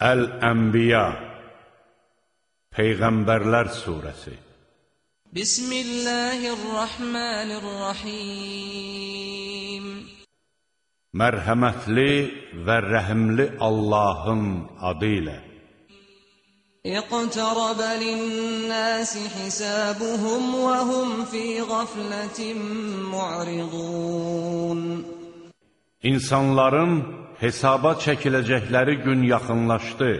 Əl-Ənbiya Peyğəmbərlər Suresi Bismillahirrahmanirrahim Mərhəmətli və rəhimli Allahın adı ilə اقترب للناس حسابهم وهم في غفلة معرضون İnsanların hesaba çəkiləcəkləri gün yaxınlaşdı,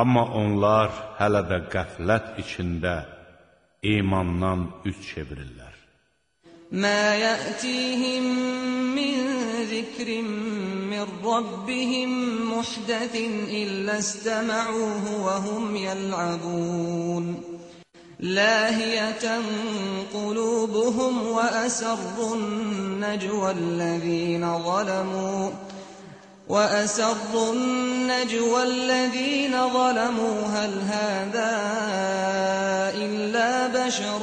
amma onlar hələ də qəflət içində imandan üz çevirirlər. ما يأتيهم من ذكر من ربهم محدث إلا استمعوه وهم يلعبون لاهية قلوبهم وأسروا النجوى الذين ظلموا وأسروا النجوى الذين ظلموا هل هذا إلا بشر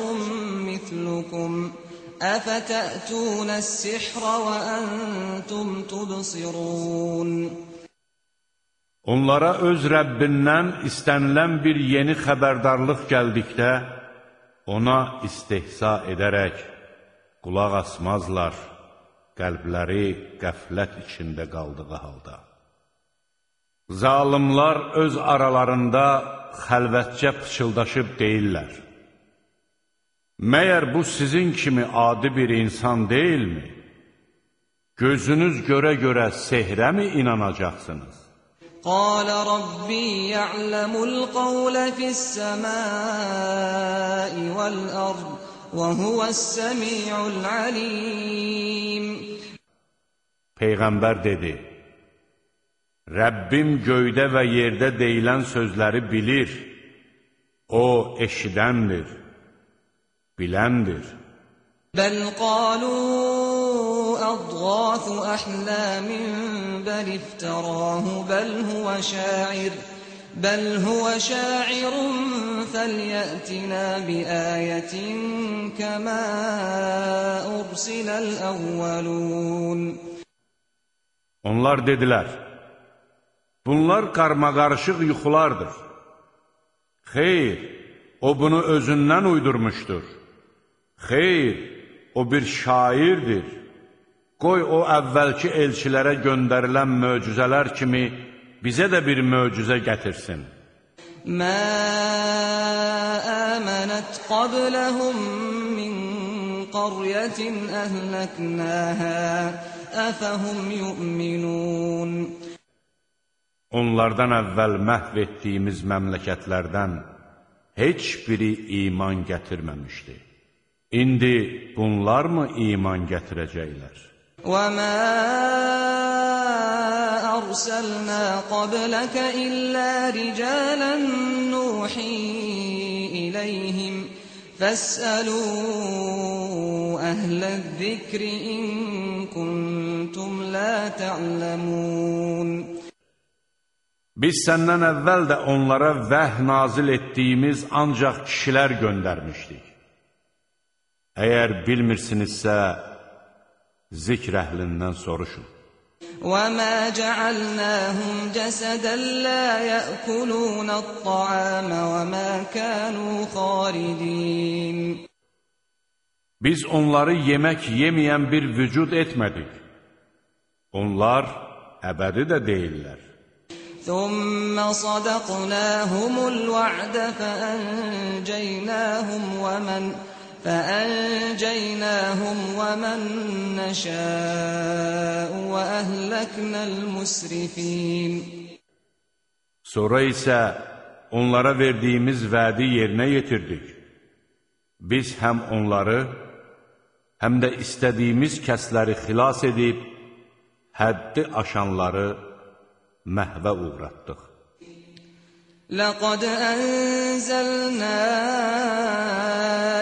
مثلكم ۖ أفتأتون السحر وأنتم تبصرون Onlara öz Rəbbindən istənilən bir yeni xəbərdarlıq gəldikdə, ona istehza edərək qulaq asmazlar, qəlbləri qəflət içində qaldığı halda. Zalimlar öz aralarında xəlvətcə pıçıldaşıb deyirlər, Məyər bu sizin kimi adi bir insan deyilmi? Gözünüz görə-görə sehrə mi inanacaqsınız? قال ربي يعلم القول في السماء والأرض وهو السميع العليم Peyğəmbər dedi, Rəbbim göydə və yerdə deyilən sözləri bilir, O eşidəndir biləndir. Bəl qalu adğafu əhlamin bəl iftərahu bəl huvə şair Bəl huvə şairun fəlyətinə biayətin kəmə ursiləl əvvəlun Onlar dedilər, bunlar qarmaqarışıq yuxulardır. Xeyr, o bunu özündən uydurmuşdur. Xeyr, o bir şairdir. Qoy o əvvəlki elçilərə göndərilən möcüzələr kimi bizə də bir möcüzə gətirsin. Mə əmənət qabləhum min qaryətin əhləknəhə əfəhum yu'minun. Onlardan əvvəl məhv etdiyimiz məmləkətlərdən heç biri iman gətirməmişdi. İndi bunlarmı iman gətirəcəklər? وَمَا أَرْسَلْنَا قَبْلَكَ إِلَّا رِجَالًا نُوحِي إِلَيْهِمْ فَاسْأَلُوا أَهْلَ الذِّكْرِ إِن كُنتُمْ لَا تَعْلَمُونَ Biz səndən əvvəl də onlara vəh nazil etdiyimiz ancaq kişilər göndərmişdik. Əgər bilmirsinizsə, zikr əhlindən soruşun. وَمَا جَعَلْنَاهُمْ جَسَدًا لَّا يَأْكُلُونَ الطَّعَامَ وَمَا كَانُوا خَالِدِينَ Biz onları yemək yeməyən bir vücud etmədik. Onlar əbədi də deyirlər. ثُمَّ صَدَقْنَاهُمُ الْوَعْدَ فَأَنجَيْنَاهُمْ وَمَنْ فأنجيناهم ومن نشاء وأهلكنا المسرفين Sonra isə onlara verdiyimiz vədi yerinə yetirdik. Biz həm onları, həm də istədiyimiz kəsləri xilas edib, həddi aşanları məhvə uğratdıq. لقد أنزلنا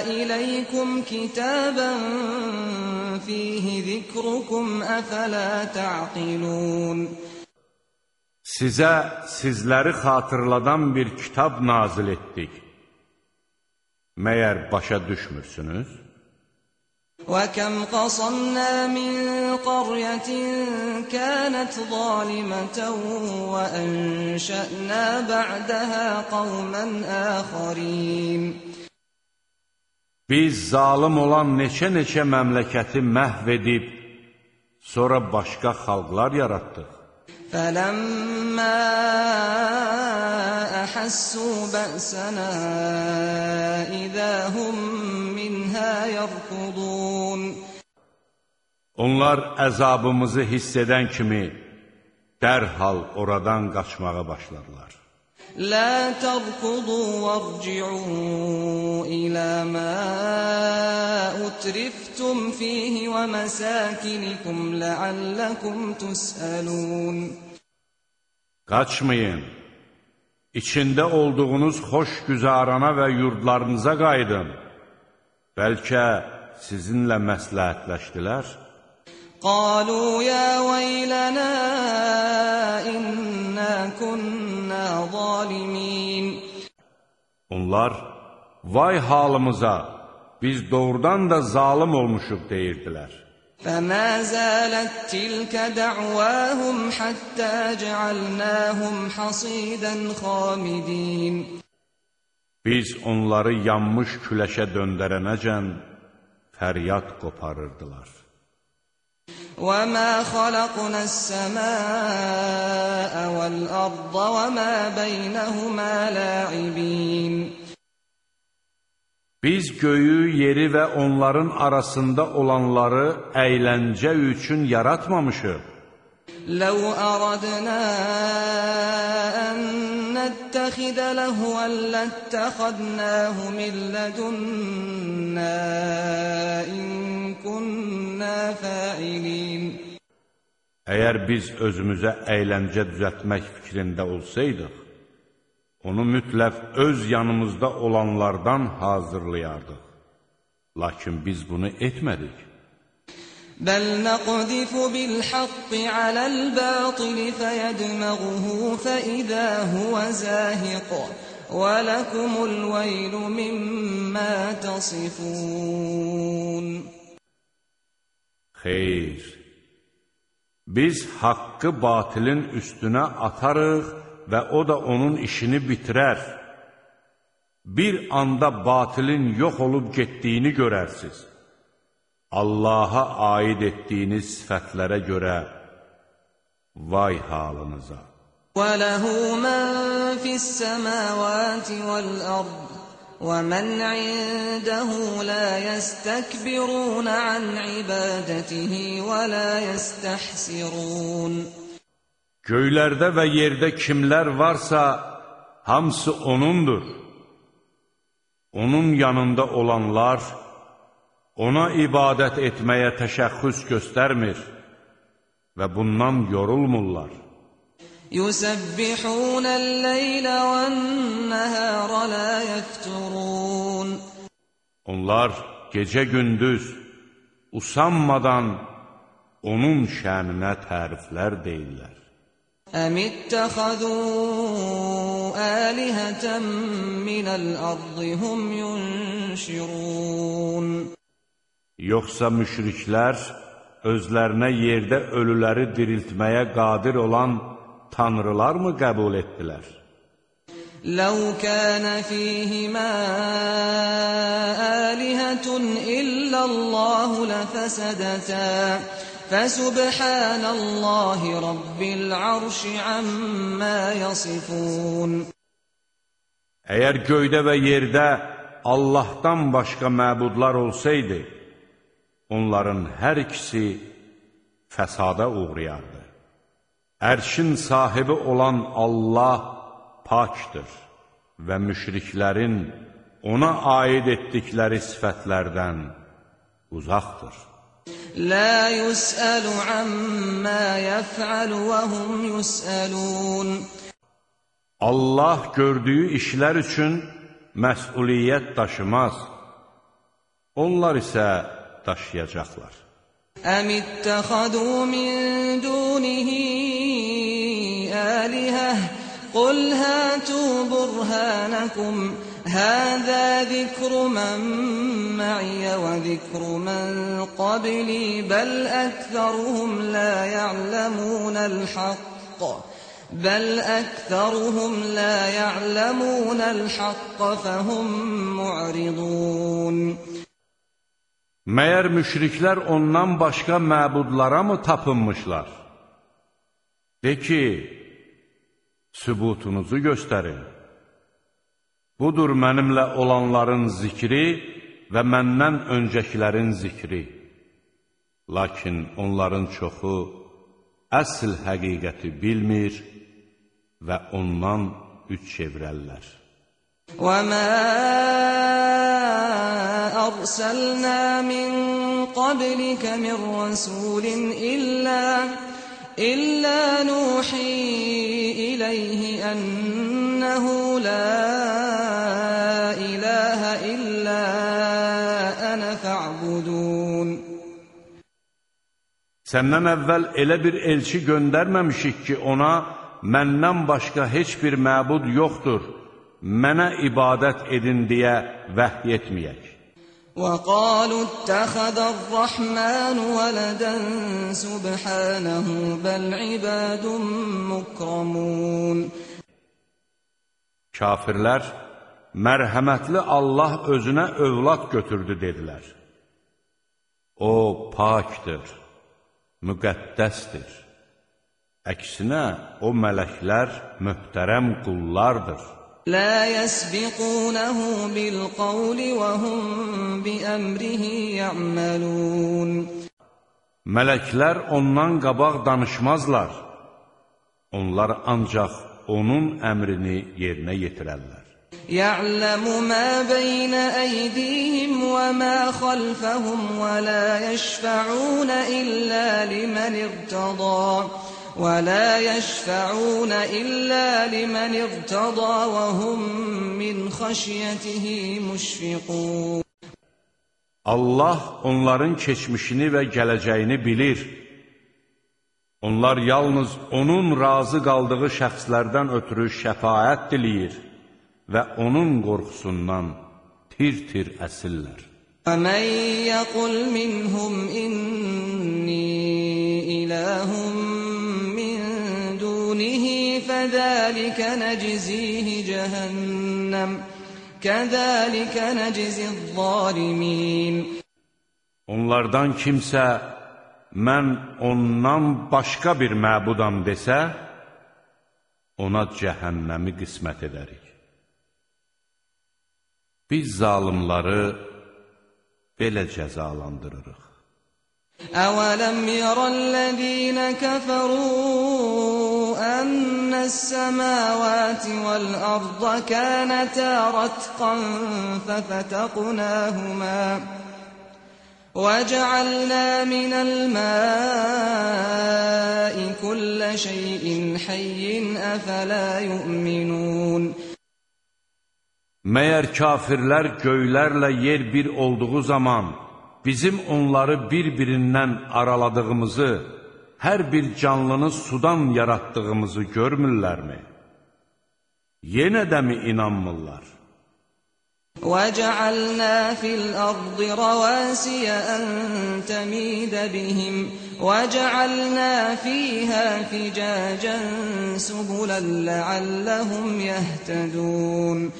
إليكم كتابا فيه ذكركم أفلا تعقلون Sizə sizləri xatırladan bir kitab nazil etdik. Məyər başa düşmürsünüz? وكم قصمنا من قرية كانت ظالمة وأنشأنا بعدها قوما آخرين Biz zalım olan neçə-neçə məmləkəti məhv edib, sonra başqa xalqlar yaratdıq. فلما أحسوا بأسنا إذا هم minhə yərkudun Onlar əzabımızı hiss edən kimi dərhal oradan qaçmağa başladılar. Lə tərkudu vərci'u ilə mə utriftum fihi və məsəkinikum ləalləkum tüsəlun. Qaçmayın, içində olduğunuz xoş güzarana və yurdlarınıza qaydın. Bəlkə sizinlə məsləhətləşdilər. قالوا يا ويلنا إنا كنا ظالمين Onlar, vay halımıza, biz doğrudan da zalim olmuşuq deyirdilər. فما زالت تلك دعواهم حتى جعلناهم حصيدا خامدين Biz onları yanmış küləşə döndərənəcən fəryad qoparırdılar. وما خلقنا السماء والأرض وما بينهما لاعبين Biz göyü, yeri və onların arasında olanları əyləncə üçün yaratmamışıq. لو أردنا أن نتخذ لهوا لاتخذناه من لدنا إن كنا فاعلين Əgər biz özümüzə əyləncə düzəltmək fikrində olsaydıq, onu mütləq öz yanımızda olanlardan hazırlayardıq. Lakin biz bunu etmədik. بل نقذف بالحق على الباطل فيدمغه فإذا هو زاهق ولكم الويل مما تصفون Xeyr, biz haqqı batilin üstünə atarıq və o da onun işini bitirər. Bir anda batilin yox olub getdiyini görərsiniz. Allaha aid etdiyiniz sifətlərə görə vay halınıza. وله من في السماوات والأرض ومن عنده لا يستكبرون عن عبادته ولا يستحسرون Göylərdə və yerdə kimlər varsa, hamısı O'nundur. Onun yanında olanlar, ona ibadət etməyə təşəxxüs göstərmir və bundan yorulmurlar. Yusabbihunəl-leylə vən-nəhərə la yəfturun Onlar gecə-gündüz usanmadan onun şəninə təriflər deyirlər. Əmittəxədu əlihətən minəl-ərzi hum yunşirun Yoxsa müşriklər özlərinə yerdə ölüləri diriltməyə qadir olan tanrılar mı qəbul etdilər? لو كان فيهما آلهة إلا الله لفسدتا فسبحان الله رب العرش عما يصفون Əgər göydə və yerdə Allahdan başqa məbudlar olsaydı, onların hər ikisi fəsada uğrayardı. Ərşin sahibi olan Allah pakdır və müşriklərin ona aid etdikləri sifətlərdən uzaqdır. La yus'alu amma yaf'alu və hum yus'alun Allah gördüyü işlər üçün məsuliyyət daşımaz. Onlar isə daşıyacaqlar. Əmittəxadu min dunihi əlihə Qul hətü burhənəkum Həzə zikru mən mə'yə və zikru mən qabli Bəl əksəruhum lə ya'ləmunəl haqqa بل أكثرهم لا يعلمون الحق فهم معرضون Məyər müşriklər ondan başqa məbudlara mı tapınmışlar? De ki, sübutunuzu göstərin. Budur mənimlə olanların zikri və məndən öncəkilərin zikri. Lakin onların çoxu əsl həqiqəti bilmir və ondan üç çevrəllər. وما أرسلنا من قبلك من رسول إلا إلا نوحي إليه أنه لا إله إلا أنا فاعبدون Səndən əvvəl elə bir elçi göndərməmişik ki, ona məndən başqa heç bir məbud yoxdur, mənə ibadət edin deyə vəhy etməyək. وقالوا اتخذ الرحمن ولدا سبحانه بل عباد مكرمون Kafirlər, mərhəmətli Allah özünə övlad götürdü, dedilər. O, pakdır, müqəddəsdir. Əksinə, o mələklər möhtərəm qullardır. لا يسبقونه بالقول وهم بأمره يعملون Mələklər ondan qabaq danışmazlar. Onlar ancaq onun əmrini yerinə yetirərlər. Ya'lamu ma bayna aydihim wa ma khalfahum wa la yashfa'un illa liman irtada. ولا يشفعون إلا لمن ارتضى وهم من خشيته مشفقون Allah onların keçmişini və gələcəyini bilir. Onlar yalnız onun razı qaldığı şəxslərdən ötürü şəfaət diləyir və onun qorxusundan tir-tir əsirlər. ومن يقل منهم إني إله من دونه فذلك نجزيه جهنم كذلك نجزي الظالمين Onlardan kimsə, mən ondan başqa bir məbudam desə, ona cəhənnəmi qismət edərik. Biz zalimları belə cəzalandırırıq. أولم ير الذين كفروا أن السماوات والأرض كانتا رتقا ففتقناهما وجعلنا من الماء كل شيء حي أفلا يؤمنون Məyər kafirlər göylərlə yer bir olduğu zaman bizim onları bir-birindən araladığımızı, hər bir canlını sudan yaratdığımızı görmürlərmi? Yenə də mi inanmırlar? وجعلنا في الأرض رواسي أن تميد بهم وجعلنا فيها فجاجا سبلا لعلهم يهتدون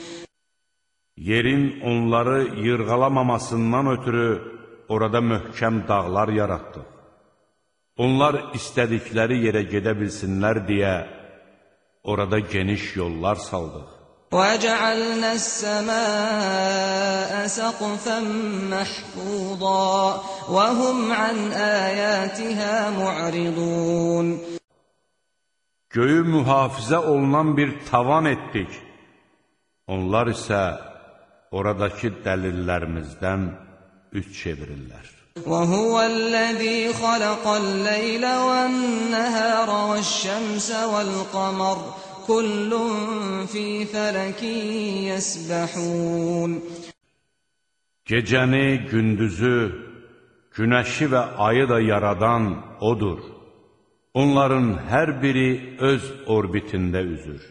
Yerin onları yırğalamamasından ötürü orada möhkəm dağlar yaratdıq. Onlar istədikləri yerə gedə bilsinlər deyə orada geniş yollar saldıq. وجعلنا السماء سقفا محفوظا وهم عن آياتها معرضون Göyü mühafizə olunan bir tavan etdik. Onlar isə oradakı dəlillərimizdən üç çevirirlər. وهو الذي خلق الليل والنهار والشمس والقمر كل في فلك يسبحون Gecəni, gündüzü, günəşi və ayı da yaradan O'dur. Onların hər biri öz orbitində üzür.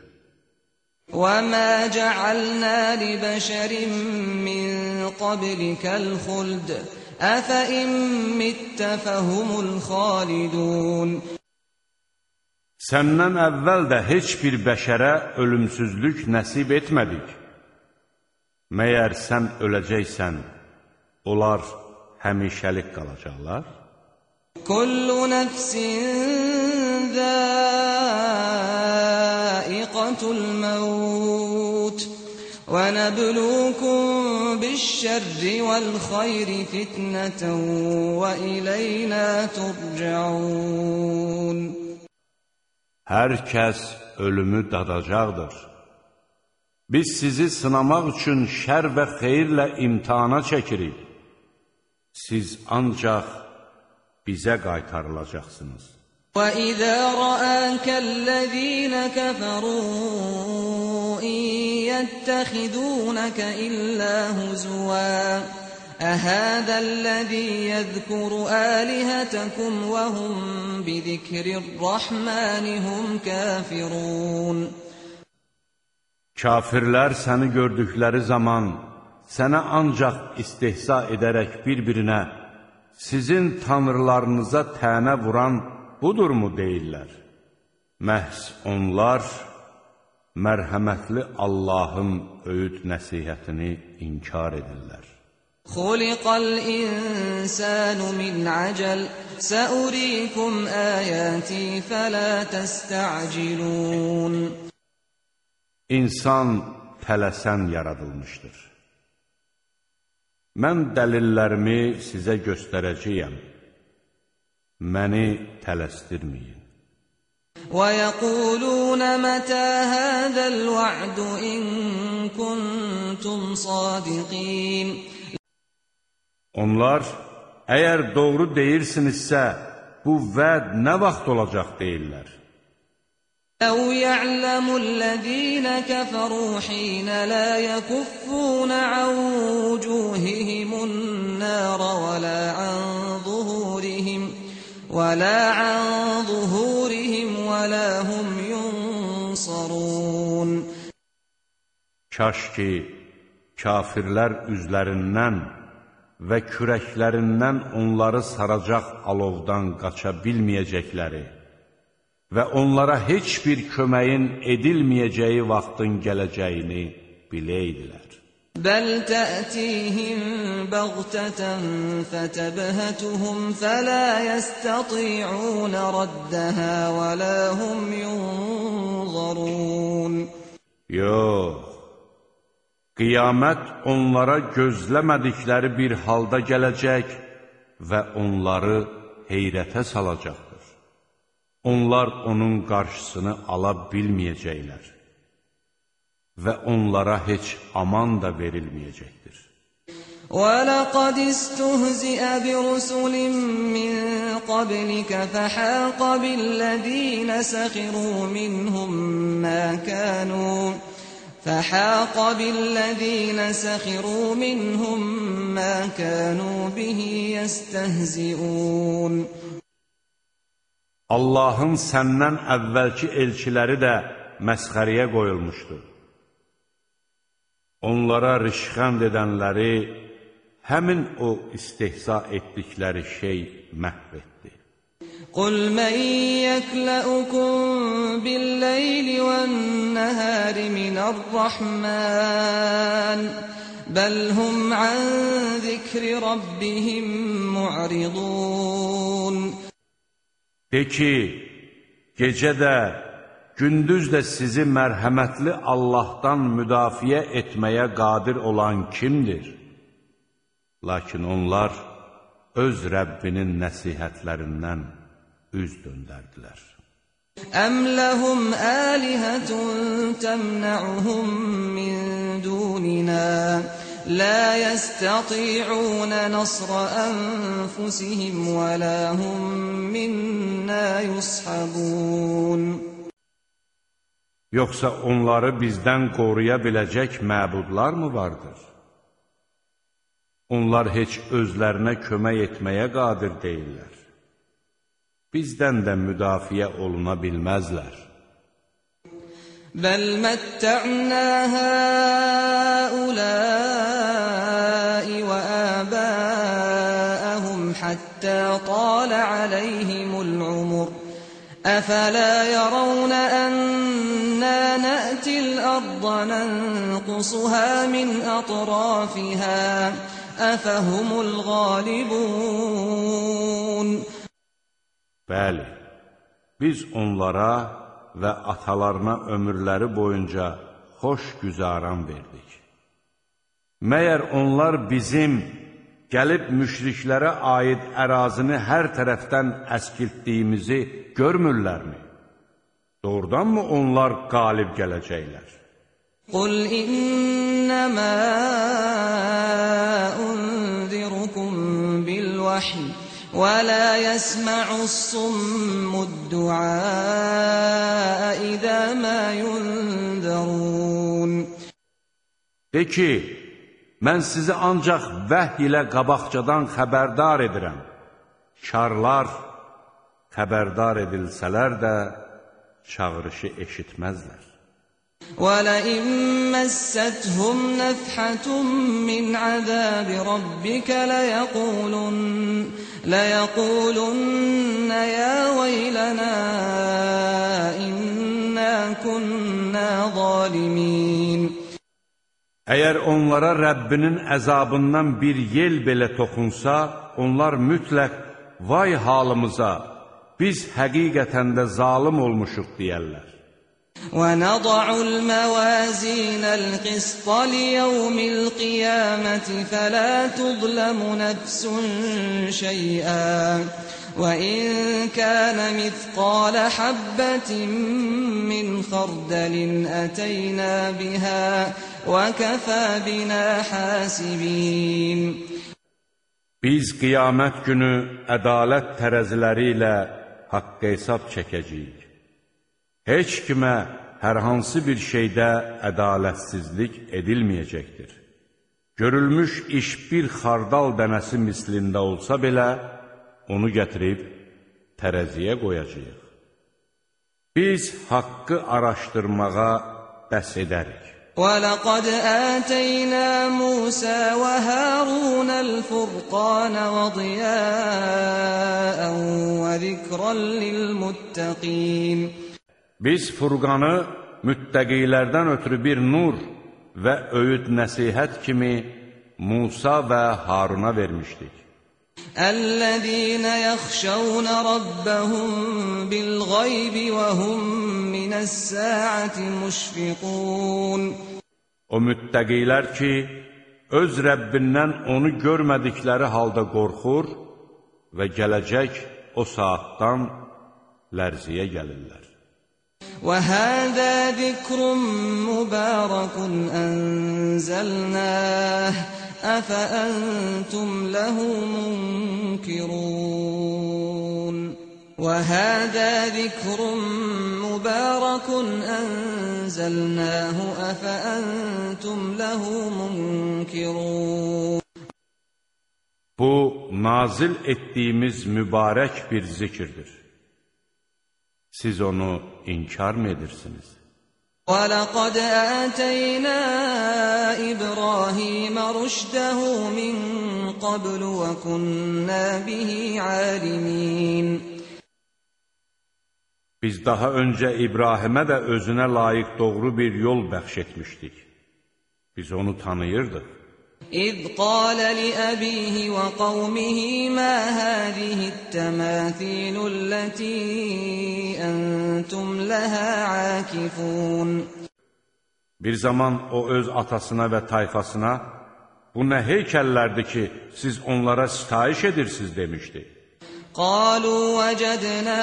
وَمَا جَعَلْنَا لِبَشَرٍ مِّن قَبْلِكَ الْخُلْدَ أَفَإِن مِّتَّ فَهُمُ الْخَالِدُونَ Səndən əvvəl də heç bir bəşərə ölümsüzlük nəsib etmədik. Məyər sən öləcəksən, onlar həmişəlik qalacaqlar? Kullu nəfsin zəiqatul məvut və nəblukum biş-şərri vəl-xeyri fitnətən və iləynə turcaun. Hər kəs ölümü dadacaqdır. Biz sizi sınamaq üçün şər və xeyirlə imtihana çəkirik. Siz ancaq bizə qaytarılacaqsınız. وَإِذَا رَآكَ الَّذِينَ كَفَرُوا إِن يَتَّخِذُونَكَ إِلَّا هُزُوًا أَهَذَا الَّذِي يَذْكُرُ آلِهَتَكُمْ وَهُمْ بِذِكْرِ الرَّحْمَنِ هُمْ كَافِرُونَ Kafirlər səni gördükləri zaman sənə ancaq istehza edərək bir-birinə sizin tanrılarınıza tənə vuran budurmu deyirlər? Məhz onlar mərhəmətli Allahın öyüd nəsihətini inkar edirlər. Xuliqal insanu min acəl Səurikum əyəti fələ təstəcilun İnsan tələsən yaradılmışdır. Mən dəlillərimi sizə göstərəcəyəm. Məni tələsdirməyin. وَيَقُولُونَ مَتَى هَذَا الْوَعْدُ إِن كُنتُمْ صَادِقِينَ Onlar, əgər doğru deyirsinizsə, bu vəd nə vaxt olacaq deyirlər. لو يعلم الذين كفروا حين لا يكفون عن وجوههم النار ولا عن ظهورهم ولا عن ظهورهم Kaş ki, kafirlər üzlərindən və kürəklərindən onları saracaq alovdan qaça bilməyəcəkləri və onlara heç bir köməyin edilməyəcəyi vaxtın gələcəyini biləydilər. Bəl tə'tihim bəğtətən fətəbhətuhum fələ yəstəti'un raddəhə və ləhum yunzarun. Yox, qiyamət onlara gözləmədikləri bir halda gələcək və onları heyrətə salacaqdır. Onlar onun qarşısını ala bilməyəcəklər və onlara heç aman da verilməyəcəkdir. وَلَقَدِ اسْتُهْزِئَ بِرُسُلٍ مِّن قَبْلِكَ فَحَاقَ بِالَّذِينَ سَخِرُوا مِنْهُم مَّا كَانُوا فَحَاقَ بِالَّذِينَ سَخِرُوا مِنْهُم مَّا كَانُوا بِهِ يَسْتَهْزِئُونَ Allahın səndən əvvəlki elçiləri də məsxəriyə qoyulmuşdu. Onlara rişxənd edənləri həmin o istehza etdikləri şey məhv etdi. قُلْ مَنْ يَكْلَأُكُمْ بِاللَّيْلِ وَالنَّهَارِ مِنَ الرَّحْمَنِ بَلْ هُمْ عَنْ ذِكْرِ رَبِّهِمْ مُعْرِضُونَ De ki, gecə də, gündüz də sizi mərhəmətli Allahdan müdafiə etməyə qadir olan kimdir? Lakin onlar öz Rəbbinin nəsihətlərindən üz döndərdilər. أَمْ لَهُمْ آلِهَةٌ تَمْنَعُهُمْ مِنْ دُونِنَا لا يستطيعون نصر أنفسهم ولا هم منا يصحبون Yoxsa onları bizdən qoruya biləcək məbudlar mı vardır? Onlar heç özlərinə kömək etməyə qadir deyirlər. Bizdən də müdafiə oluna bilməzlər. بل متعنا هؤلاء وآباءهم حتى طال عليهم العمر أفلا يرون أنا نأتي الأرض ننقصها من أطرافها أفهم الغالبون Bəli, biz onlara və atalarına ömürləri boyunca xoş güzaran verdik. Məyər onlar bizim gəlib müşriklərə aid ərazini hər tərəfdən əskiltdiyimizi görmürlərmi? Doğrudanmı onlar qalib gələcəklər? Qul innəmə unzirukum bil vəhiy ولا يسمع الصم الدعاء إذا ما ينذرون De ki, mən sizi ancaq vəhy ilə qabaqcadan xəbərdar edirəm. Karlar xəbərdar edilsələr də çağırışı eşitməzlər. ولئن مستهم نفحة من عذاب ربك ليقولن, ليقولن يا ويلنا إنا كنا ظالمين Əgər onlara Rəbbinin əzabından bir yel belə toxunsa, onlar mütləq vay halımıza, biz həqiqətən də zalim olmuşuq deyərlər. ونضع الموازين القسط ليوم القيامة فلا تظلم نفس شيئا وإن كان مثقال حبة من خردل أتينا بها وكفى بنا حاسبين Biz qiyamət günü ədalət tərəziləri ilə haqq hesab çəkəcəyik. Heç kimə hər hansı bir şeydə ədalətsizlik edilməyəcəkdir. Görülmüş iş bir xardal dənəsi mislində olsa belə, onu gətirib tərəziyə qoyacaq. Biz haqqı araşdırmağa bəs edərik. ولقد آتينا موسى وهارون الفرقان وضياء وذكرا للمتقين Biz Furqanı müttəqilərdən ötürü bir nur və öyüd nəsihət kimi Musa və Haruna vermişdik. Əl-ləzīnə yəxşəvnə rabbəhum bil-ğaybi və hum minəs-səəti müşfiqun. O müttəqilər ki, öz Rəbbindən onu görmədikləri halda qorxur və gələcək o saatdan lərziyə gəlirlər. وهذا ذكر مبارك أنزلناه أفأنتم له منكرون وهذا ذكر مبارك أنزلناه أفأنتم له منكرون Bu, nazil etdiyimiz mübarək bir zikirdir. Siz onu inkar mı edirsiniz? ولقد آتينا إبراهيم رشده من قبل وكنا به عالمين Biz daha öncə İbrahimə də özünə layiq doğru bir yol bəxş etmişdik. Biz onu tanıyırdıq. إذ قال لأبيه وقومه ما هذه التماثيل التي أنتم لها عاكفون Bir zaman o öz atasına və tayfasına, bu nə heykəllərdir ki, siz onlara sitayiş edirsiniz demişdi. قالوا وجدنا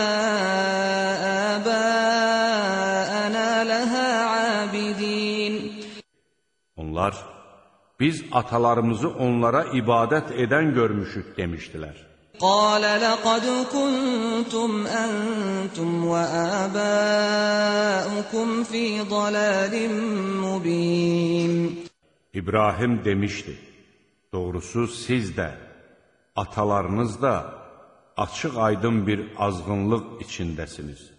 آباءنا لها عابدين Onlar, biz atalarımızı onlara ibadət edən görmüşük demişdilər. قال لقد كنتم أنتم وآباؤكم في ضلال مبين İbrahim demişdi, doğrusu siz də, atalarınız da açıq aydın bir azğınlıq içindəsiniz.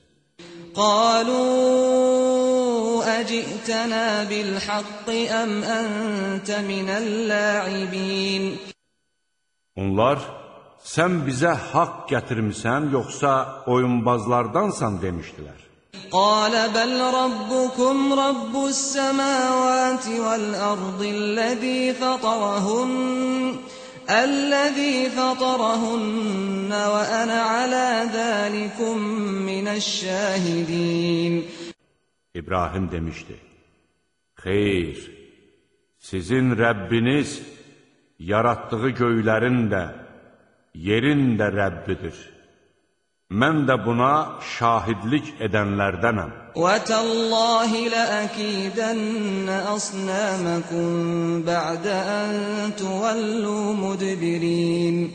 قالوا أجئتنا بالحق أم أنت من اللاعبين Onlar, sən bizə haqq gətirmisən, yoxsa oyunbazlardansan demişdilər. قال بل ربكم رب السماوات والأرض الذي فطرهن الذي فطرهن وأنا على ذلكم من الشاهدين İbrahim demişdi, Xeyr, sizin Rəbbiniz yaratdığı göylərin də, yerin də Rəbbidir. Mən də buna şahidlik edənlərdənəm. وتالله لأكيدن أصنامكم بعد أن تولوا مدبرين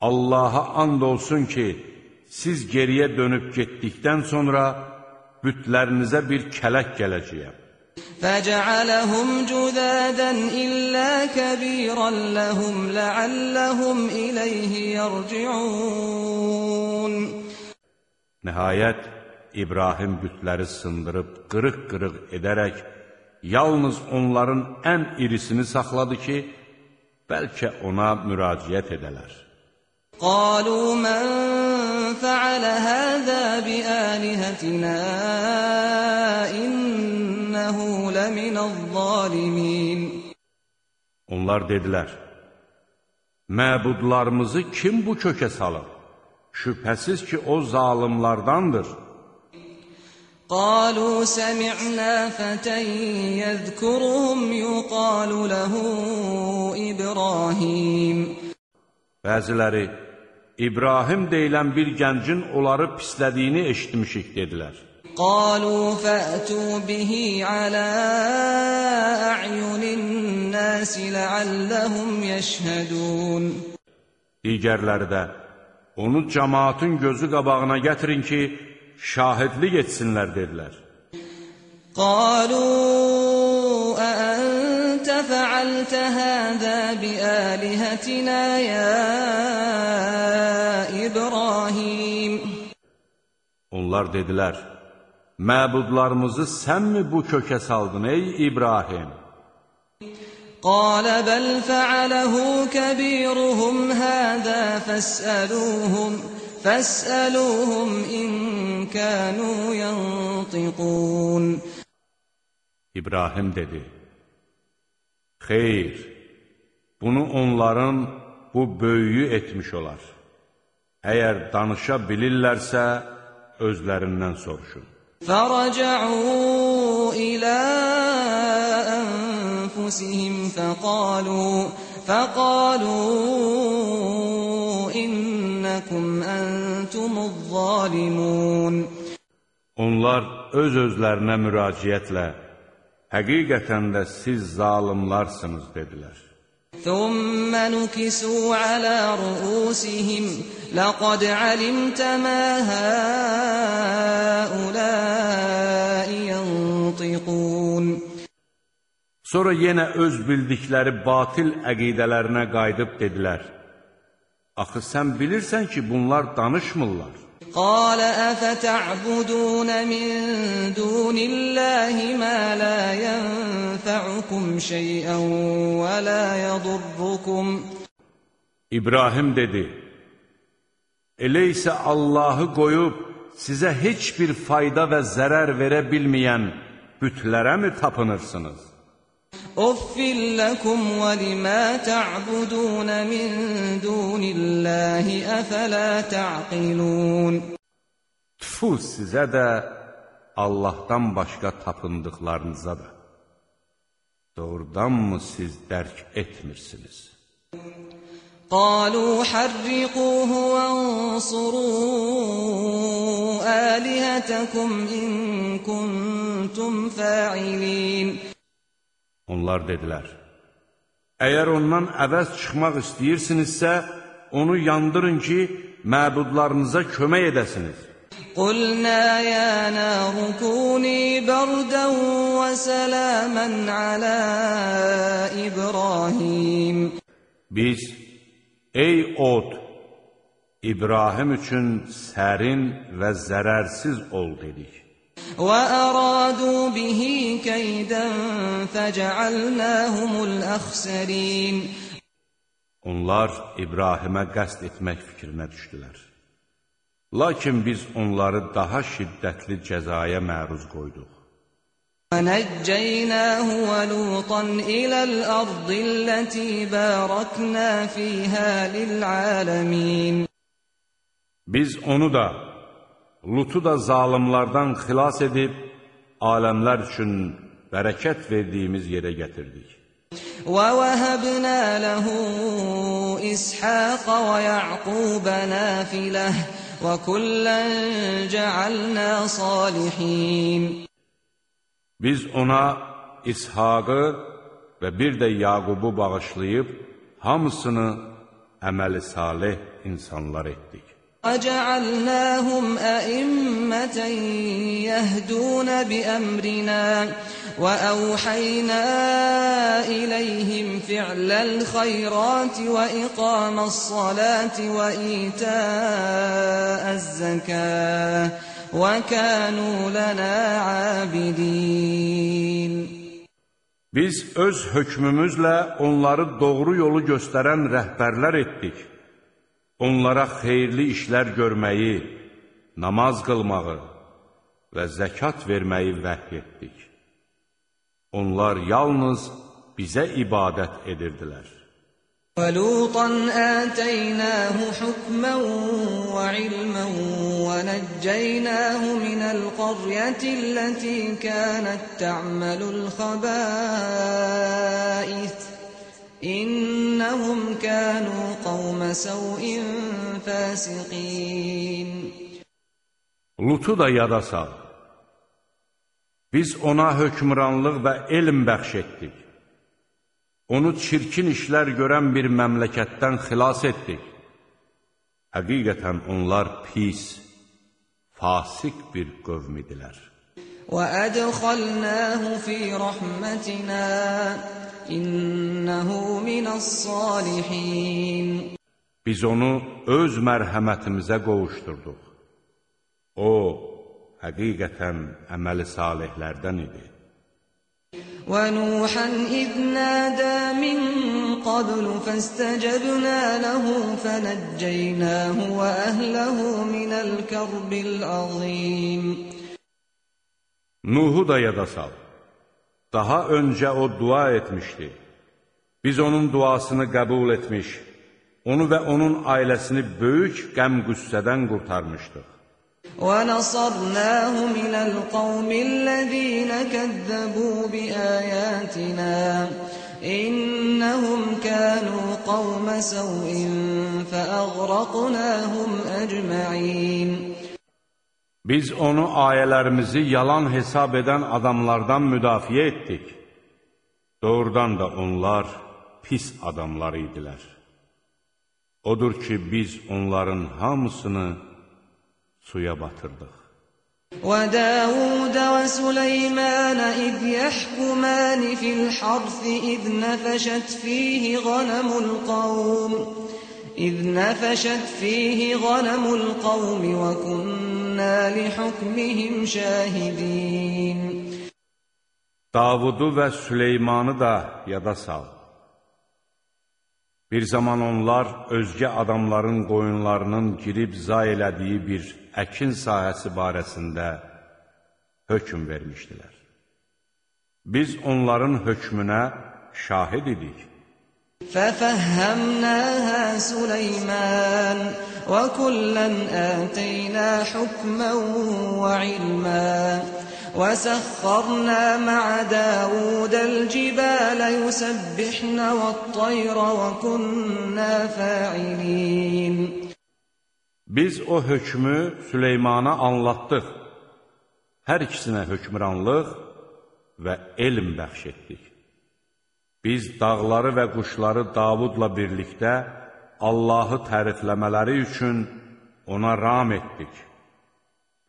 Allaha and olsun ki, siz geriyə dönüb getdikdən sonra bütlərinizə bir kələk gələcəyəm. Fəcəaləhum cüdədən illə kəbirən ləhum ləəlləhum iləyhi yərciun. Nəhayət, İbrahim bütləri sındırıb, qırıq-qırıq edərək, yalnız onların ən irisini saxladı ki, bəlkə ona müraciət edələr. قالوا من فعل هذا بآلهتنا إنه لمن الظالمين Onlar dedilər, Məbudlarımızı kim bu kökə salır? Şübhəsiz ki, o zalimlardandır. قالوا سمعنا فتى يذكرهم يقال له إبراهيم Bəziləri, İbrahim deyilən bir gəncin onları pislədiyini eşitmişik, dedilər. قالوا فأتوا به على أعين الناس لعلهم يشهدون Digərləri də, onu cəmaatın gözü qabağına gətirin ki, şahidlik etsinlər, dedilər. قالوا أأنت فعلت هذا بآلهتنا يا إبراهيم Onlar dedilər, Məbudlarımızı sənmi bu kökə saldın, ey İbrahim? قال بل فعله كبيرهم هذا فاسألوهم فاسألوهم إن كانوا ينطقون İbrahim dedi, Xeyr, bunu onların bu böyüyü etmiş olar. Əgər danışa bilirlərsə, özlərindən soruşun. Fərəcəu ilə ənfusihim fəqalu, fəqalu innəkum əntumuz zalimun. Onlar öz-özlərinə müraciətlə, həqiqətən də siz zalimlarsınız, dedilər. ثم نكسوا على رؤوسهم لقد علمت ما هؤلاء ينطقون Sonra yenə öz bildikləri batil əqidələrinə qayıdıb dedilər, Axı sən bilirsən ki, bunlar danışmırlar. قال أفتعبدون من دون الله ما لا ينفعكم شيئا ولا يضركم İbrahim dedi, Elə isə Allahı qoyub sizə heç bir fayda və zərər verə bilməyən bütlərə mi tapınırsınız? أف لكم ولما تعبدون من دون الله أفلا تعقلون Tfu sizə də, Allahdan başqa tapındıqlarınıza da. Doğrudanmı siz dərk etmirsiniz? قالوا حرقوه وانصروا آلهتكم إن كنتم فاعلين Onlar dedilər, Əgər ondan əvəz çıxmaq istəyirsinizsə, onu yandırın ki, məbudlarınıza kömək edəsiniz. Qulna ya naru kuni bardan və salaman ala İbrahim. Biz, ey od, İbrahim üçün sərin və zərərsiz ol dedik. وأرادوا به كيدا فجعلناهم الأخسرين Onlar İbrahimə qəsd etmək fikrinə düşdülər. Lakin biz onları daha şiddətli cəzaya məruz qoyduq. ونجيناه ولوطا إلى الأرض التي باركنا فيها للعالمين Biz onu da, Lutu da zalimlardan xilas edib, aləmlər üçün bərəkət verdiyimiz yerə gətirdik. ووهبنا له إسحاق ويعقوب نافلة وكلا جعلنا صالحين Biz ona İshaqı və bir də Yaqubu bağışlayıb, hamısını əməli salih insanlar etdik. وجعلناهم أئمة يهدون بأمرنا وأوحينا إليهم فعل الخيرات وإقام الصلاة وإيتاء الزكاة وكانوا لنا عابدين Biz öz hökmümüzlə onları doğru yolu göstərən rəhbərlər etdik. Onlara xeyirli işlər görməyi, namaz qılmağı və zəkat verməyi vəhy etdik. Onlar yalnız bizə ibadət edirdilər. ولوطا آتيناه حكما وعلما ونجيناه من القرية التي كانت تعمل الخبائث إنهم كانوا قوم سوء فاسقين Lutu da yada sal. Biz ona hökmranlıq və elm bəxş etdik. Onu çirkin işlər görən bir məmləkətdən xilas etdik. Həqiqətən onlar pis, fasik bir qövm idilər. وأدخلناه في رحمتنا إنه من الصالحين Biz onu öz mərhəmətimizə qovuşdurduq. O, həqiqətən əməli salihlərdən idi. ونوحا إذ نادى من قبل فاستجبنا له فنجيناه وأهله من الكرب العظيم Nuhu da yada sal. Daha öncə o dua etmişdi. Biz onun duasını qəbul etmiş, onu və onun ailəsini böyük qəm-qüssədən qurtarmışdıq. ونصرناه من القوم الذين كذبوا بآياتنا إنهم كانوا قوم سوء فأغرقناهم أجمعين Biz onu ayələrimizi yalan hesab edən adamlardan müdafiə etdik. Doğrudan da onlar pis adamlar idilər. Odur ki, biz onların hamısını suya batırdıq. وداود وسليمان إذ يحكمان في الحرث إذ نفشت فيه غنم القوم إذ نفشت فيه غنم القوم وكنا لحكمهم شاهدين Davudu və Süleymanı da yada sal. Bir zaman onlar özgə adamların qoyunlarının girib zay elədiyi bir əkin sahəsi barəsində hökm vermişdilər. Biz onların hökmünə şahid idik. ففهمناها سليمان وكلا آتينا حكما وعلما وسخرنا مع داود الجبال يسبحن والطير وكنا فاعلين Biz o hökmü Süleymana anlattıq. Hər ikisinə hökmranlıq və elm bəxş etdik. Biz dağları və quşları Davudla birlikdə Allahı tərifləmələri üçün ona ram etdik.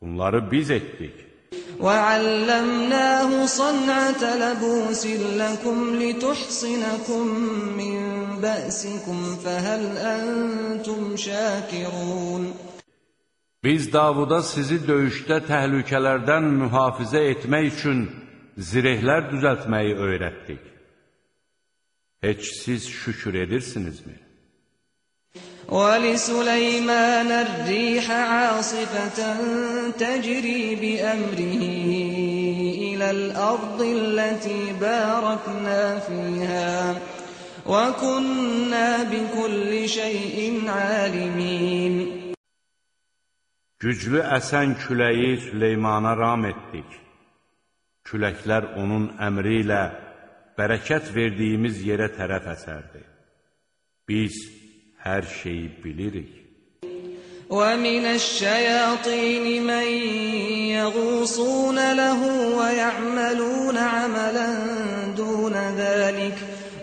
Bunları biz etdik. وعلمناه صنعة لبوس لكم لتحصنكم من بأسكم فهل أنتم شاكرون Biz Davuda sizi döyüşdə təhlükələrdən mühafizə etmək üçün zirehlər düzəltməyi öyrətdik. Heç siz şükür edirsinizmi? وَلِسُلَيْمَانَ الرِّيحَ عَاصِفَةً تَجْرِي بِأَمْرِهِ إِلَى الْأَرْضِ الَّتِي بَارَكْنَا فِيهَا وَكُنَّا بِكُلِّ شَيْءٍ عَالِمِينَ Güclü əsən küləyi Süleymana ram etdik. Küləklər onun əmri ilə bərəkət verdiyimiz yerə tərəf əsərdi. Biz hər şeyi bilirik. وَمِنَ الشَّيَاطِينِ مَن يَغُوصُونَ لَهُ وَيَعْمَلُونَ عَمَلًا دُونَ ذَلِكَ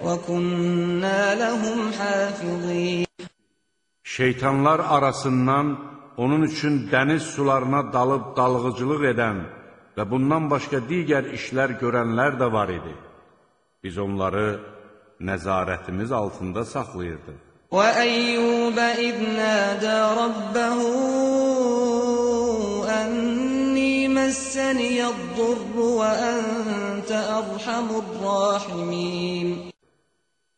وَكُنَّا لَهُمْ حَافِظِينَ Şeytanlar arasından onun üçün dəniz sularına dalıb dalğıcılıq edən və bundan başqa digər işlər görənlər də var idi. Biz onları nəzarətimiz altında saxlayırdıq. وَأَيُّوبَ إِذْ نَادَى رَبَّهُ أَنِّي مَسَّنِيَ الضُّرُّ وَأَنْتَ أَرْحَمُ الرَّاحِمِينَ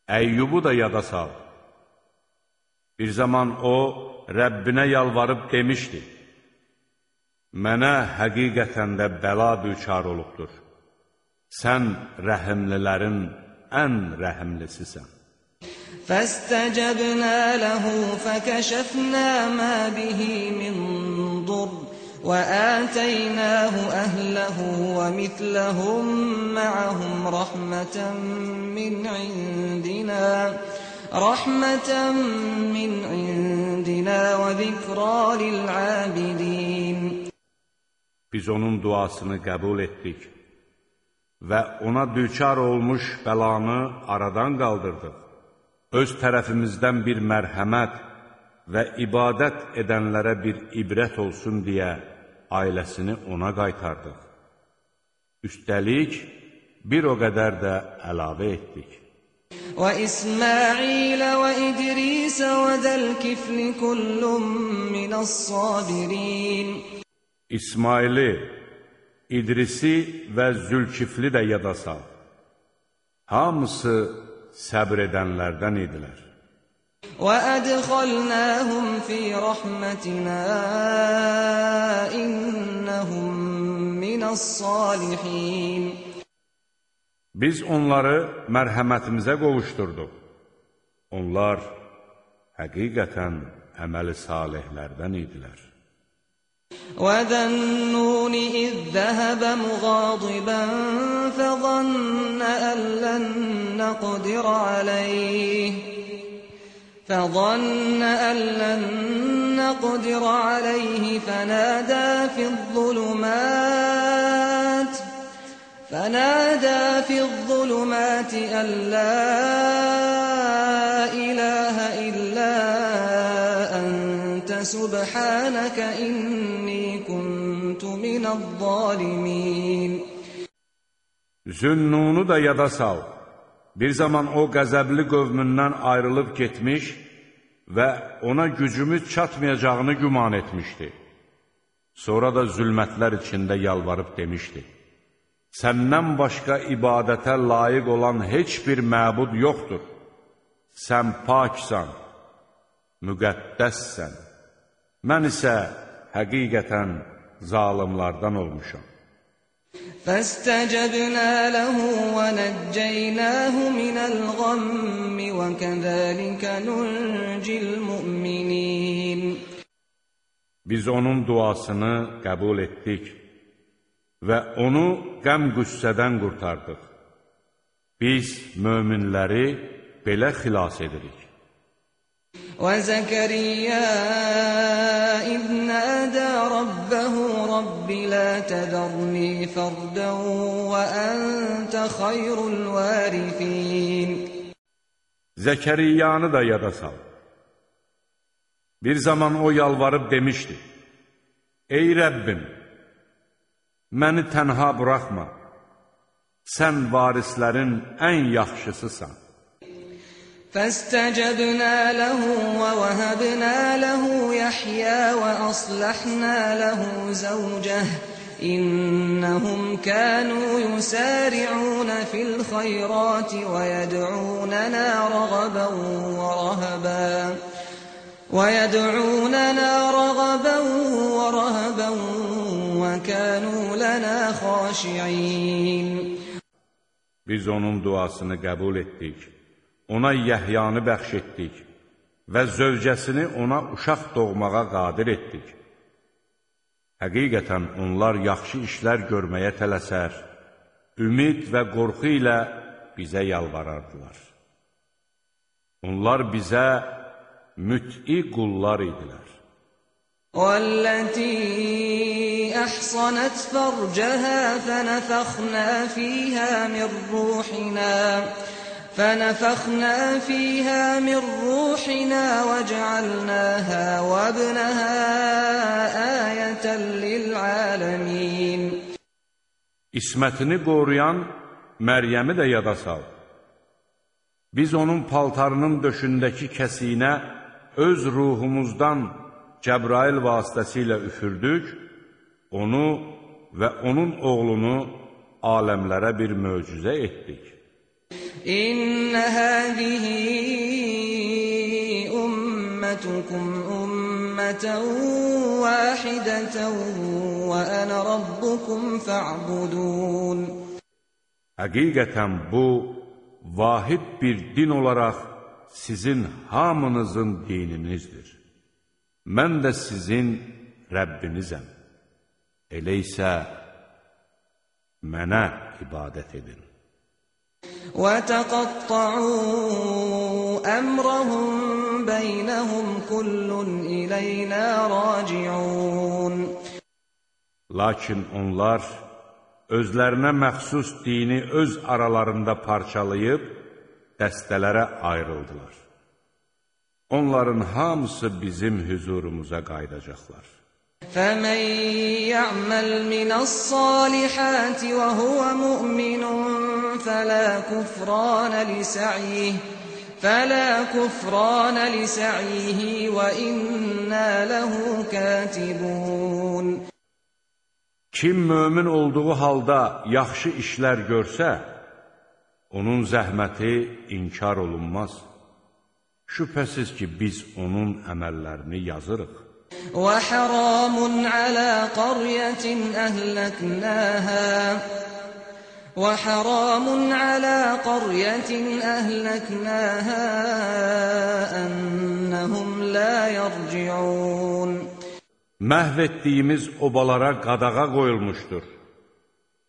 Əyyubu da yada sal. Bir zaman o, Rəbbinə yalvarıb demişdi, Mənə həqiqətən də bəla düçar olubdur. Sən rəhimlilərin ən rəhimlisisən. فاستجبنا له فكشفنا ما به من ضر وآتيناه أهله ومثلهم معهم رحمة من عندنا رحمة من عندنا وذكرى للعابدين Biz onun duasını qəbul etdik və ona düçar olmuş bəlanı aradan qaldırdıq. öz tərəfimizdən bir mərhəmət və ibadət edənlərə bir ibrət olsun deyə ailəsini ona qaytardıq. Üstəlik, bir o qədər də əlavə etdik. وَإِسْمَاعِيلَ وَإِدْرِيسَ وَذَا الْكِفْلِ كُلٌّ مِّنَ الصَّابِرِينَ İsmaili, İdrisi və Zülkifli də yada sal. Hamısı səbr edənlərdən idilər. وَأَدْخَلْنَاهُمْ فِي رَحْمَتِنَا إِنَّهُمْ مِنَ الصَّالِحِينَ Biz onları mərhəmətimizə qovuşdurduq. Onlar həqiqətən əməli salihlərdən idilər. وَذَا النُّونِ إِذ ذَّهَبَ مُغَاضِبًا فَظَنَّ أَن لَّن نَّقْدِرَ عَلَيْهِ فظن أن لن نقدر عليه فنادى في الظلمات فنادى في الظلمات أن لا أنت سبحانك إني كنت من الظالمين Zünnunu da yada sal. Bir zaman o qəzəbli qövmündən ayrılıb getmiş və ona gücümüz çatmayacağını güman etmişdi. Sonra da zülmətlər içində yalvarıb demişdi. Səndən başqa ibadətə layiq olan heç bir məbud yoxdur. Sən paksan, müqəddəssən. Mən isə həqiqətən zalimlardan olmuşam. Fəstəcəbnə ləhu və nəccəynəhu minəlğammi və kəzəlikə nuncil müminin. Biz onun duasını qəbul etdik və onu qəm-qüssədən qurtardıq. Biz möminləri belə xilas edirik. وزكريا إذ نادى ربه رب لا تذرني فردا وأنت خير الوارثين Zəkəriyanı da yada sal. Bir zaman o yalvarıb demişdi, Ey Rəbbim, məni tənha buraxma, sən varislərin ən yaxşısısan. فاستجبنا له ووهبنا له يحيى وأصلحنا له زوجه إنهم كانوا يسارعون في الخيرات ويدعوننا رغبا ورهبا ويدعوننا رغبا ورهبا وكانوا لنا خاشعين Biz onun duasını. Ona Yəhyanı bəxş etdik və zövcəsini ona uşaq doğmağa qadir etdik. Həqiqətən onlar yaxşı işlər görməyə tələsər, ümid və qorxu ilə bizə yalvarardılar. Onlar bizə müt'i qullar idilər. والتي أحصنت فرجها فنفخنا فيها من روحنا فنفخنا فيها من روحنا وجعلناها وابنها آية للعالمين İsmətini qoruyan Məryəmi də yada sal. Biz onun paltarının döşündəki kəsiyinə öz ruhumuzdan Cəbrail vasitəsilə üfürdük, onu və onun oğlunu aləmlərə bir möcüzə etdik. إن هذه أمتكم أمة واحدة وأنا ربكم فاعبدون Həqiqətən bu, vahid bir din olaraq sizin hamınızın dininizdir. Mən də sizin Rəbbinizəm. Elə isə mənə ibadət edin. وتقطعوا أمرهم بينهم كل إلينا راجعون Lakin onlar özlərinə məxsus dini öz aralarında parçalayıb dəstələrə ayrıldılar. Onların hamısı bizim hüzurumuza qayıdacaqlar. فمن يعمل من الصالحات وهو مؤمن فلا كفران لسعيه فلا كفران لسعيه وإنا له كاتبون Kim mömin olduğu halda yaxşı işlər görsə, onun zəhməti inkar olunmaz. Şübhəsiz ki, biz onun əməllərini yazırıq. وحرام على قرية أهلكناها وحرام على قرية أهلكناها أنهم لا يرجعون Məhv etdiyimiz obalara qadağa qoyulmuşdur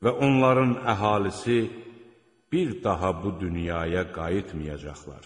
və onların əhalisi bir daha bu dünyaya qayıtmayacaqlar.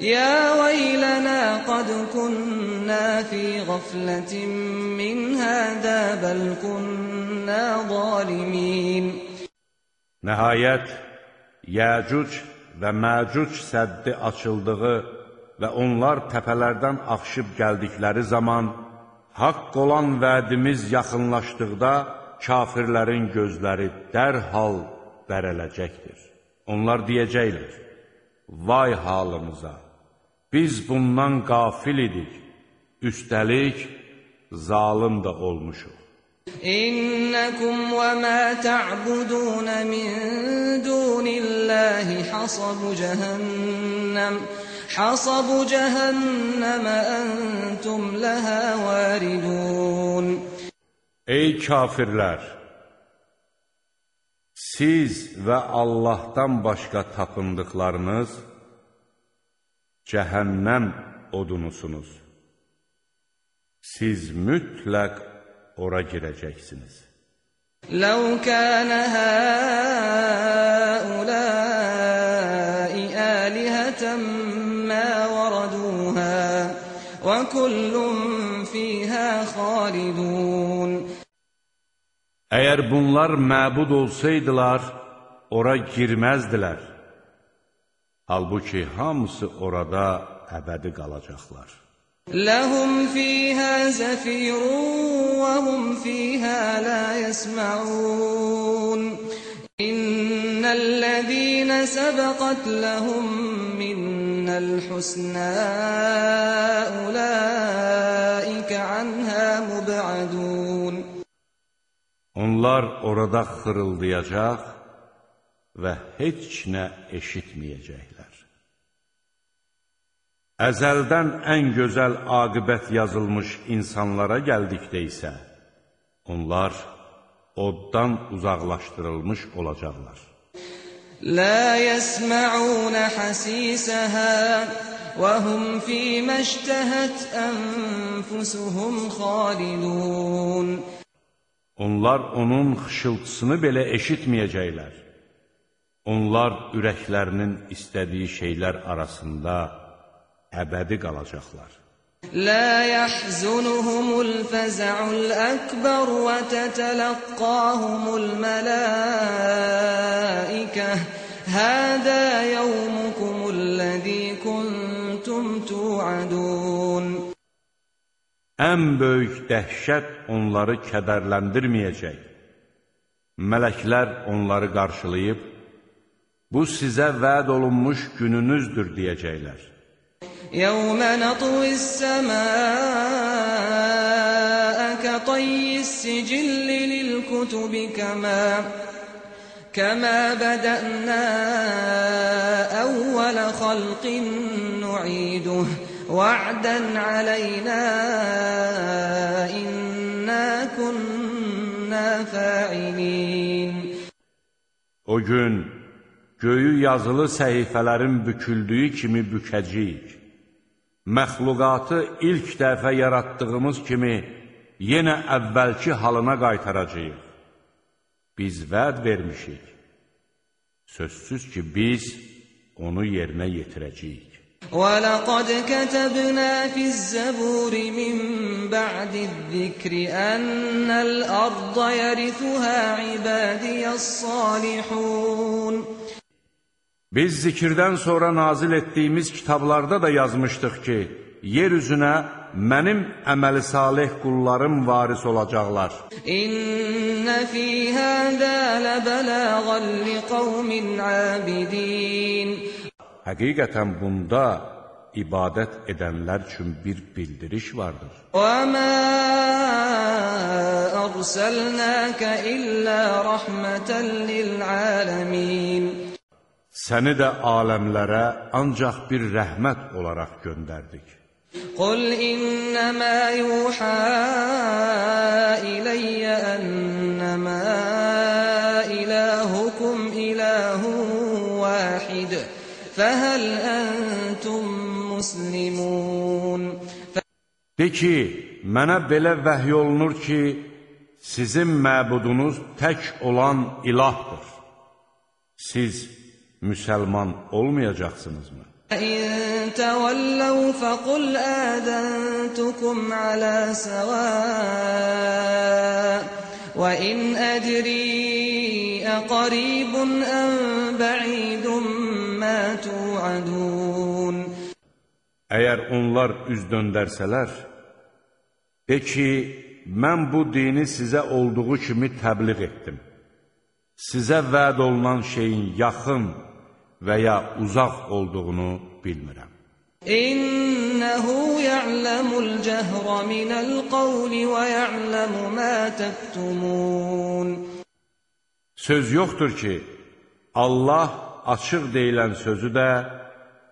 يا ويلنا قد كنا في غفلة من هذا بل كنا ظالمين Nəhayət, Yəcuc və Məcuc səddi açıldığı və onlar təpələrdən axışıb gəldikləri zaman, haqq olan vədimiz yaxınlaşdıqda, kafirlərin gözləri dərhal bərələcəkdir. Onlar deyəcəklər, vay halımıza, Biz bundan qafil idik, üstəlik zalım da olmuşuq. İnnakum və mə ta'budun min dunillahi hasabu cəhənnəm hasabu cəhənnəmə əntum ləhə varidun. Ey kafirlər! Siz və Allahdan başqa tapındıqlarınız cəhənnəm odunusunuz. Siz mütləq ora girəcəksiniz. Ləu kənə həuləi əlihətən mə vərduhə və kullum fiyhə xalidun. Əgər bunlar məbud olsaydılar, ora girməzdilər. Halbuki hamısı orada əbədi qalacaqlar. Ləhum fiyhə zəfirun və hum fiyhə la yəsməun. İnnəl-ləzīnə səbəqət ləhum minnəl-husnə uləikə ənhə mübədun. Onlar orada xırıldayacaq və heç nə eşitməyəcəklər Əzəldən ən gözəl aqibət yazılmış insanlara gəldikdə isə, onlar oddan uzaqlaşdırılmış olacaqlar. لا يسمعون حسيسها وهم فيما اشتهت أنفسهم خالدون Onlar onun xışıltısını belə eşitməyəcəklər. Onlar ürəklərinin istədiyi şeylər arasında əbədi qalacaqlar. لا يحزنهم الفزع الأكبر وتتلقاهم الملائكة هذا يومكم الذي كنتم توعدون Ən böyük dəhşət onları kədərləndirməyəcək. Mələklər onları qarşılayıb, bu sizə vəd olunmuş gününüzdür deyəcəklər. يوم نطوي السماء كطي السجل للكتب كما كما بدأنا أول خلق نعيده وعدا علينا إنا كنا فاعلين O gün göyü yazılı səhifələrin büküldüyü kimi bükəcəyik. Məxluqatı ilk dəfə yaratdığımız kimi yenə əvvəlki halına qaytaracağıq. Biz vəd vermişik. Sözsüz ki, biz onu yerinə yetirəcəyik. ولقد كتبنا في الزبور من بعد الذكر أن الأرض يرثها عبادي الصالحون Biz zikirdən sonra nazil etdiyimiz kitablarda da yazmışdıq ki, yer üzünə mənim əməli salih qullarım varis olacaqlar. İnne fi hada la balagan li qaumin abidin. Həqiqətən bunda ibadət edənlər üçün bir bildiriş vardır. Və mə ərsəlnəkə illə rəhmətən lil aləmin. Səni də aləmlərə ancaq bir rəhmət olaraq göndərdik. Qul innəmə yuhə iləyyə ənnəmə iləhukum iləhun vəxid fəhəl əntum muslimun De ki, mənə belə vəhy olunur ki, sizin məbudunuz tək olan ilahdır. Siz müsəlman olmayacaqsınızmı? إن تولوا فقل آذنتكم على سواء وإن أدري أقريب أم بعيد ما توعدون Əgər onlar üz döndərsələr, de ki, mən bu dini sizə olduğu kimi təbliğ etdim. Sizə vəd olunan şeyin yaxın və ya uzaq olduğunu bilmirəm. إنه يعلم الجهر من القول ويعلم ما تكتمون Söz yoxdur ki, Allah açıq deyilən sözü də,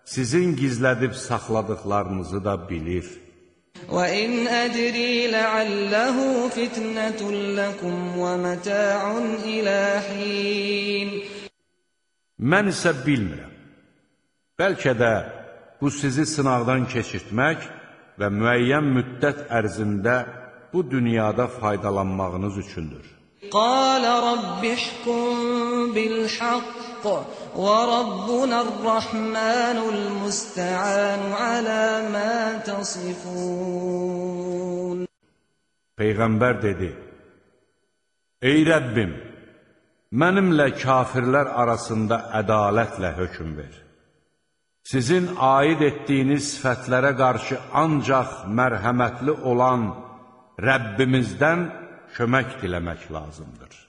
sizin gizlədib saxladıqlarınızı da bilir. وإن أدري لعله فتنة لكم ومتاع إلى حين mən isə bilmirəm. Bəlkə də bu sizi sınaqdan keçirtmək və müəyyən müddət ərzində bu dünyada faydalanmağınız üçündür. Qalə rabbihkum bilhaqq və rabbunarrahmanul müstəanu alə mə tasifun. Peyğəmbər dedi, Ey Rəbbim! Mənimlə kafirlər arasında ədalətlə hökm ver. Sizin aid etdiyiniz sifətlərə qarşı ancaq mərhəmətli olan Rəbbimizdən kömək diləmək lazımdır.